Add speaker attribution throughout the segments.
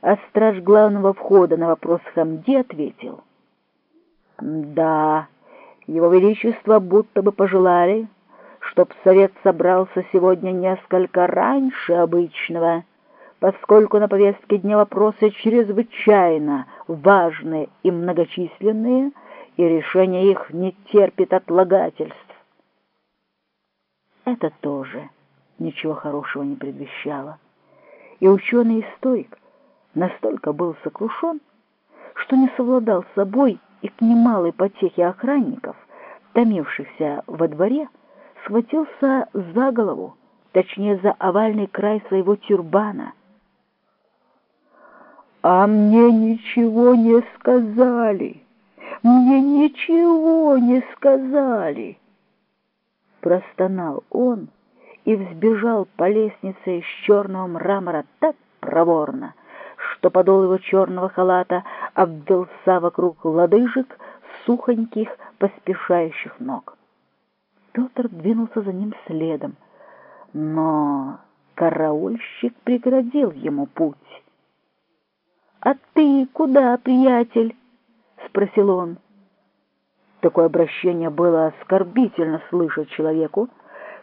Speaker 1: а страж главного входа на вопрос Хамди ответил. «Да, его Величество будто бы пожелали, чтоб совет собрался сегодня несколько раньше обычного, поскольку на повестке дня вопросы чрезвычайно важные и многочисленные, и решение их не терпит отлагательств. Это тоже ничего хорошего не предвещало. И ученый-историк настолько был сокрушен, что не совладал с собой и к немалой потехе охранников, томившихся во дворе, схватился за голову, точнее за овальный край своего тюрбана. «А мне ничего не сказали! Мне ничего не сказали!» Простонал он и взбежал по лестнице из черного мрамора так проворно, что подол его черного халата обвелся вокруг лодыжек сухоньких поспешающих ног. Петр двинулся за ним следом, но караульщик преградил ему путь. «А ты куда, приятель?» — спросил он. Такое обращение было оскорбительно слышать человеку,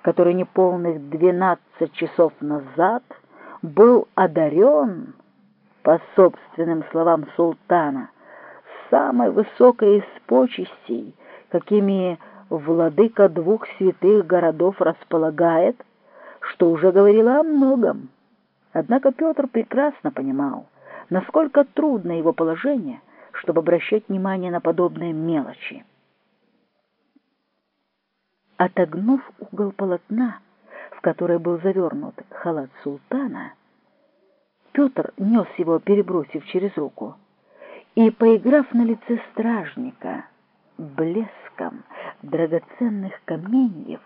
Speaker 1: который неполных двенадцать часов назад был одарен, по собственным словам султана, самой высокой из почестей, какими владыка двух святых городов располагает, что уже говорило о многом. Однако Петр прекрасно понимал, насколько трудно его положение, чтобы обращать внимание на подобные мелочи. Отогнув угол полотна, в который был завернут халат султана, Петр нес его, перебросив через руку, и, поиграв на лице стражника блеском драгоценных каменьев,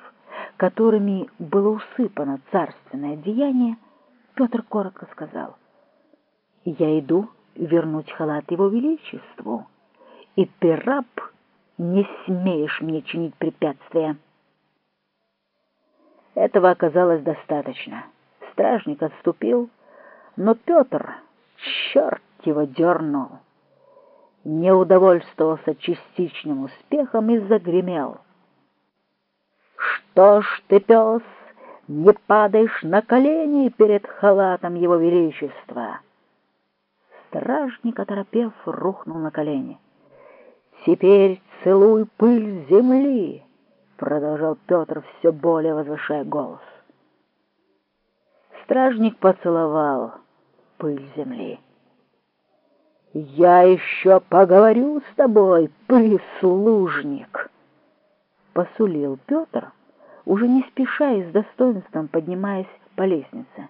Speaker 1: которыми было усыпано царственное деяние, Петр коротко сказал, «Я иду вернуть халат его величеству, и ты, раб, не смеешь мне чинить препятствия». Этого оказалось достаточно. Стражник отступил, но Петр, черт его дернул, не удовольствовался частичным успехом и загремел. «Что ж ты, пес, не падаешь на колени перед халатом его величества?» Стражник, оторопев, рухнул на колени. «Теперь целуй пыль земли!» продолжал Петр, все более возвышая голос. Стражник поцеловал пыль земли. «Я еще поговорю с тобой, прислужник!» Посулил Петр, уже не спеша и с достоинством поднимаясь по лестнице.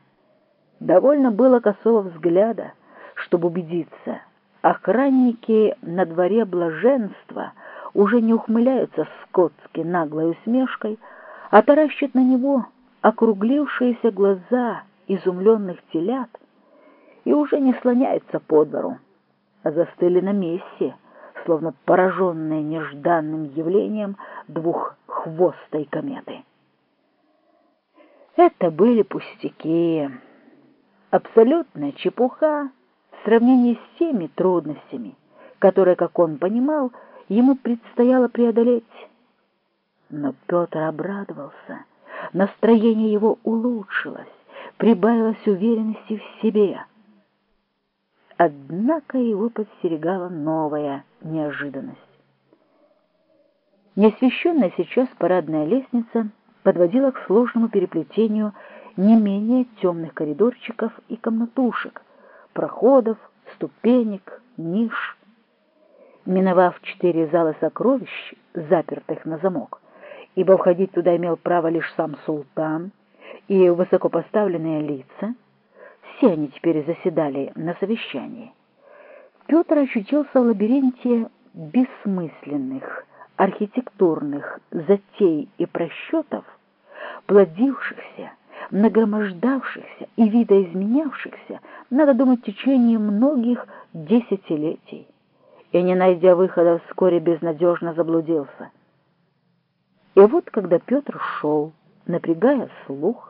Speaker 1: Довольно было косого взгляда, чтобы убедиться. Охранники на дворе блаженства — уже не ухмыляются скотски наглой усмешкой, а таращат на него округлившиеся глаза изумленных телят и уже не слоняются по двору, а застыли на месте, словно пораженные нежданным явлением двуххвостой кометы. Это были пустяки, абсолютная чепуха в сравнении с теми трудностями, которые, как он понимал, ему предстояло преодолеть. Но Петр обрадовался, настроение его улучшилось, прибавилось уверенности в себе. Однако его подстерегала новая неожиданность. Неосвещенная сейчас парадная лестница подводила к сложному переплетению не менее темных коридорчиков и комнатушек, проходов, ступенек, ниш, миновав четыре зала сокровищ, запертых на замок, ибо входить туда имел право лишь сам султан и высокопоставленные лица, все они теперь заседали на совещании. Петр очутился в лабиринте бессмысленных архитектурных затей и просчетов, плодившихся, нагромождавшихся и видоизменявшихся, надо думать, в течение многих десятилетий и, не найдя выхода, вскоре безнадежно заблудился. И вот, когда Петр шел, напрягая слух,